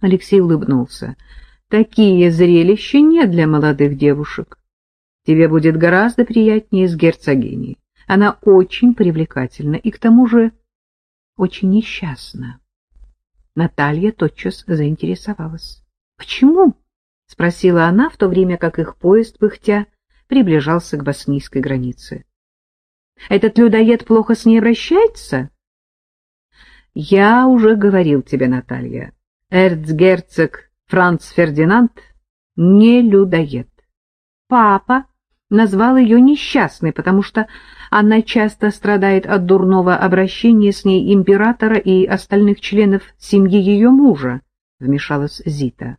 Алексей улыбнулся. Такие зрелища не для молодых девушек. Тебе будет гораздо приятнее с герцогиней. Она очень привлекательна и к тому же очень несчастна. Наталья тотчас заинтересовалась. «Почему?» — спросила она, в то время как их поезд, пыхтя, приближался к боснийской границе. «Этот людоед плохо с ней обращается?» «Я уже говорил тебе, Наталья, эрцгерцог Франц Фердинанд не людоед. Папа назвал ее несчастной, потому что она часто страдает от дурного обращения с ней императора и остальных членов семьи ее мужа, — вмешалась Зита.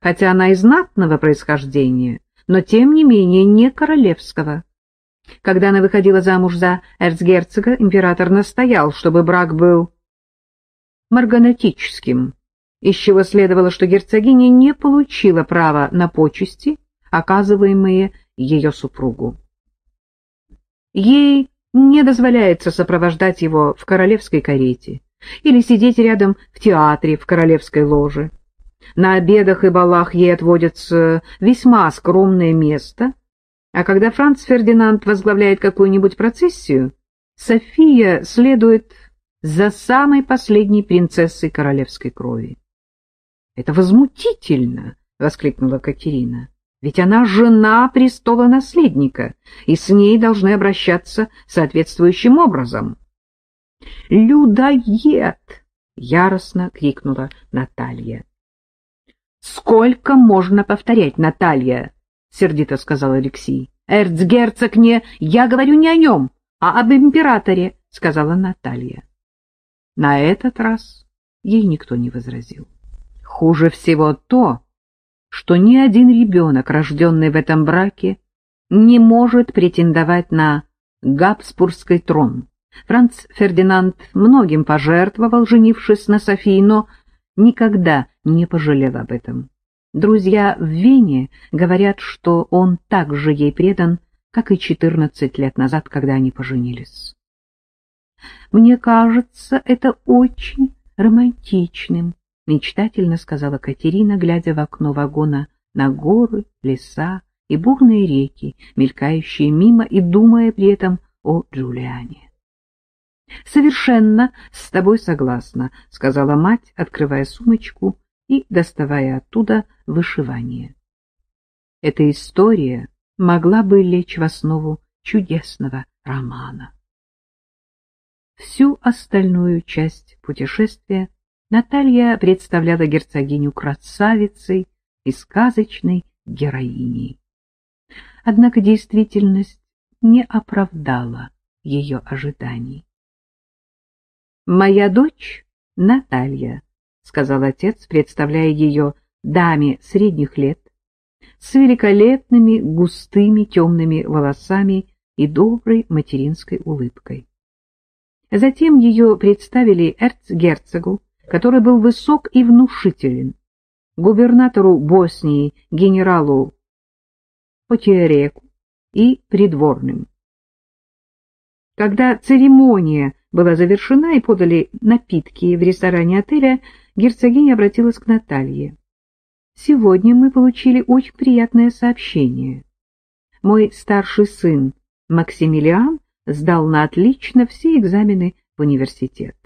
Хотя она и знатного происхождения, но тем не менее не королевского. Когда она выходила замуж за эрцгерцога, император настоял, чтобы брак был марганатическим, из чего следовало, что герцогиня не получила права на почести, оказываемые ее супругу. Ей не дозволяется сопровождать его в королевской карете или сидеть рядом в театре в королевской ложе. На обедах и балах ей отводится весьма скромное место, а когда Франц Фердинанд возглавляет какую-нибудь процессию, София следует за самой последней принцессой королевской крови. — Это возмутительно! — воскликнула Катерина. Ведь она жена престола наследника, и с ней должны обращаться соответствующим образом. «Людоед!» — яростно крикнула Наталья. «Сколько можно повторять, Наталья?» — сердито сказал Алексей. «Эрцгерцог не... Я говорю не о нем, а об императоре», — сказала Наталья. На этот раз ей никто не возразил. Хуже всего то, что ни один ребенок, рожденный в этом браке, не может претендовать на Габсбургский трон. Франц Фердинанд многим пожертвовал, женившись на Софии, но никогда не пожалел об этом. Друзья в Вене говорят, что он так же ей предан, как и четырнадцать лет назад, когда они поженились. Мне кажется, это очень романтичным, мечтательно сказала Катерина, глядя в окно вагона на горы, леса и бурные реки, мелькающие мимо и думая при этом о Джулиане. «Совершенно с тобой согласна», — сказала мать, открывая сумочку и доставая оттуда вышивание. Эта история могла бы лечь в основу чудесного романа. Всю остальную часть путешествия Наталья представляла герцогиню красавицей и сказочной героиней. Однако действительность не оправдала ее ожиданий. «Моя дочь Наталья», — сказал отец, представляя ее даме средних лет, с великолепными густыми темными волосами и доброй материнской улыбкой. Затем ее представили эрцгерцогу, который был высок и внушителен, губернатору Боснии генералу Потиереку и придворным. Когда церемония была завершена и подали напитки в ресторане отеля, герцогиня обратилась к Наталье. «Сегодня мы получили очень приятное сообщение. Мой старший сын Максимилиан сдал на отлично все экзамены в университет.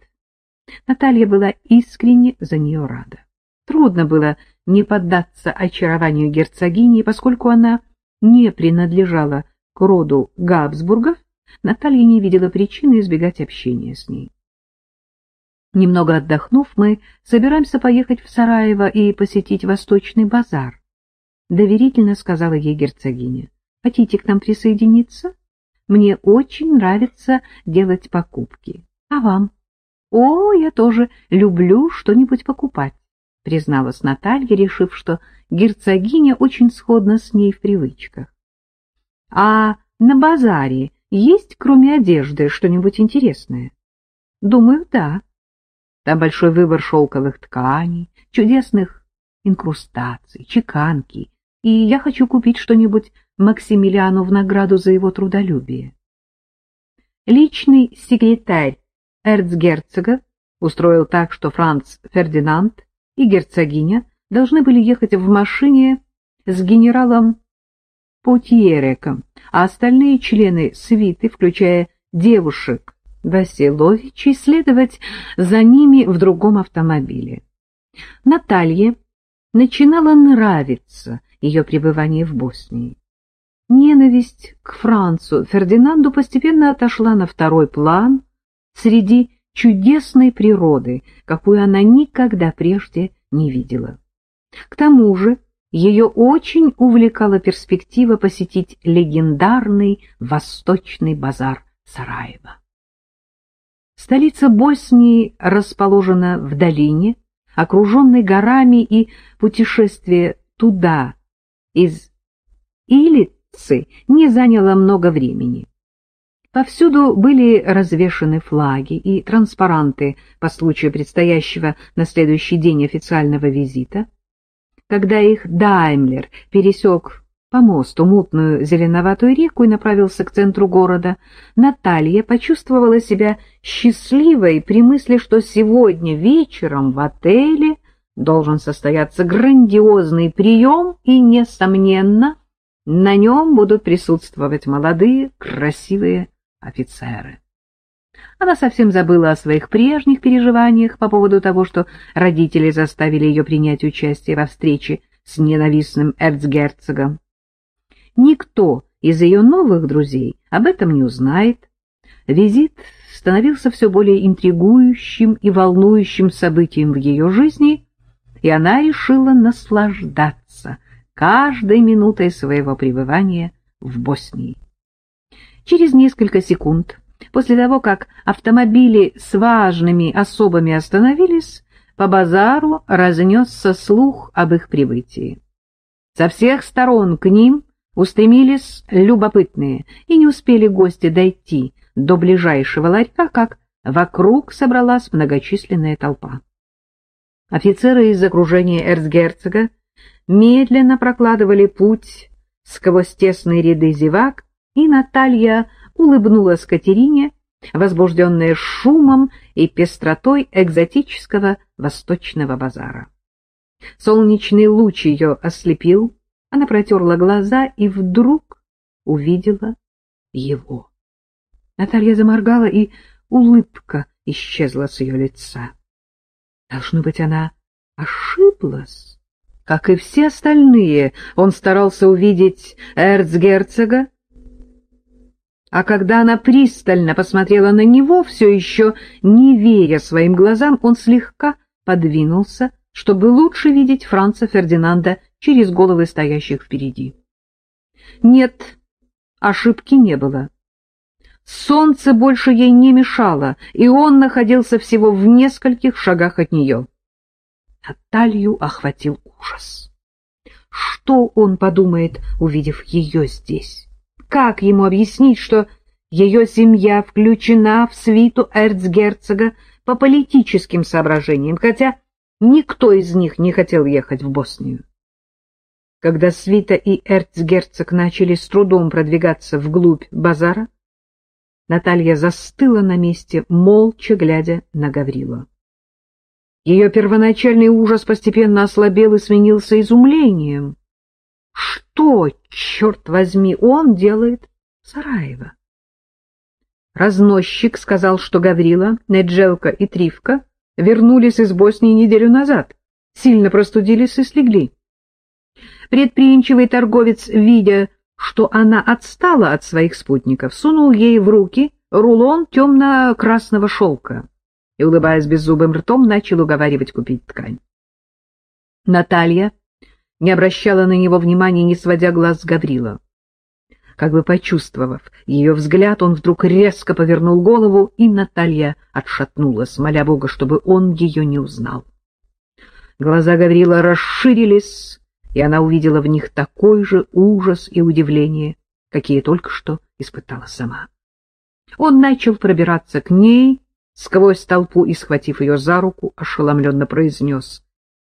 Наталья была искренне за нее рада. Трудно было не поддаться очарованию герцогини, поскольку она не принадлежала к роду Габсбургов, Наталья не видела причины избегать общения с ней. Немного отдохнув, мы собираемся поехать в Сараево и посетить Восточный базар. Доверительно сказала ей герцогиня. Хотите к нам присоединиться? Мне очень нравится делать покупки. А вам? «О, я тоже люблю что-нибудь покупать», — призналась Наталья, решив, что герцогиня очень сходна с ней в привычках. «А на базаре есть, кроме одежды, что-нибудь интересное?» «Думаю, да. Там большой выбор шелковых тканей, чудесных инкрустаций, чеканки, и я хочу купить что-нибудь Максимилиану в награду за его трудолюбие». Личный секретарь эрцгерцога устроил так, что Франц Фердинанд и герцогиня должны были ехать в машине с генералом Потьереком, а остальные члены свиты, включая девушек Василовичей, следовать за ними в другом автомобиле. Наталье начинало нравиться ее пребывание в Боснии. Ненависть к Францу Фердинанду постепенно отошла на второй план среди чудесной природы, какую она никогда прежде не видела. К тому же ее очень увлекала перспектива посетить легендарный восточный базар Сараева. Столица Боснии расположена в долине, окруженной горами, и путешествие туда из Илицы не заняло много времени. Повсюду были развешаны флаги и транспаранты по случаю предстоящего на следующий день официального визита. Когда их Даймлер пересек по мосту мутную зеленоватую реку и направился к центру города, Наталья почувствовала себя счастливой при мысли, что сегодня вечером в отеле должен состояться грандиозный прием, и, несомненно, на нем будут присутствовать молодые, красивые офицеры. Она совсем забыла о своих прежних переживаниях по поводу того, что родители заставили ее принять участие во встрече с ненавистным эрцгерцогом. Никто из ее новых друзей об этом не узнает. Визит становился все более интригующим и волнующим событием в ее жизни, и она решила наслаждаться каждой минутой своего пребывания в Боснии. Через несколько секунд после того, как автомобили с важными особами остановились, по базару разнесся слух об их прибытии. Со всех сторон к ним устремились любопытные, и не успели гости дойти до ближайшего ларька, как вокруг собралась многочисленная толпа. Офицеры из окружения эрцгерцога медленно прокладывали путь сквозь тесные ряды зевак, и Наталья улыбнулась Катерине, возбужденная шумом и пестротой экзотического восточного базара. Солнечный луч ее ослепил, она протерла глаза и вдруг увидела его. Наталья заморгала, и улыбка исчезла с ее лица. Должно быть, она ошиблась. Как и все остальные, он старался увидеть эрцгерцога, а когда она пристально посмотрела на него, все еще не веря своим глазам, он слегка подвинулся, чтобы лучше видеть Франца Фердинанда через головы стоящих впереди. Нет, ошибки не было. Солнце больше ей не мешало, и он находился всего в нескольких шагах от нее. Наталью охватил ужас. Что он подумает, увидев ее здесь? Как ему объяснить, что ее семья включена в свиту эрцгерцога по политическим соображениям, хотя никто из них не хотел ехать в Боснию? Когда свита и эрцгерцог начали с трудом продвигаться вглубь базара, Наталья застыла на месте, молча глядя на Гаврила. Ее первоначальный ужас постепенно ослабел и сменился изумлением. Что, черт возьми, он делает в Сараево? Разносчик сказал, что Гаврила, Неджелка и Тривка вернулись из Боснии неделю назад, сильно простудились и слегли. Предприимчивый торговец, видя, что она отстала от своих спутников, сунул ей в руки рулон темно-красного шелка и, улыбаясь беззубым ртом, начал уговаривать купить ткань. Наталья не обращала на него внимания, не сводя глаз с Гаврила. Как бы почувствовав ее взгляд, он вдруг резко повернул голову, и Наталья отшатнулась, моля Бога, чтобы он ее не узнал. Глаза Гаврила расширились, и она увидела в них такой же ужас и удивление, какие только что испытала сама. Он начал пробираться к ней сквозь толпу и, схватив ее за руку, ошеломленно произнес.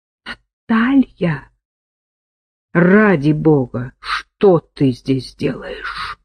— Наталья! Ради бога, что ты здесь делаешь?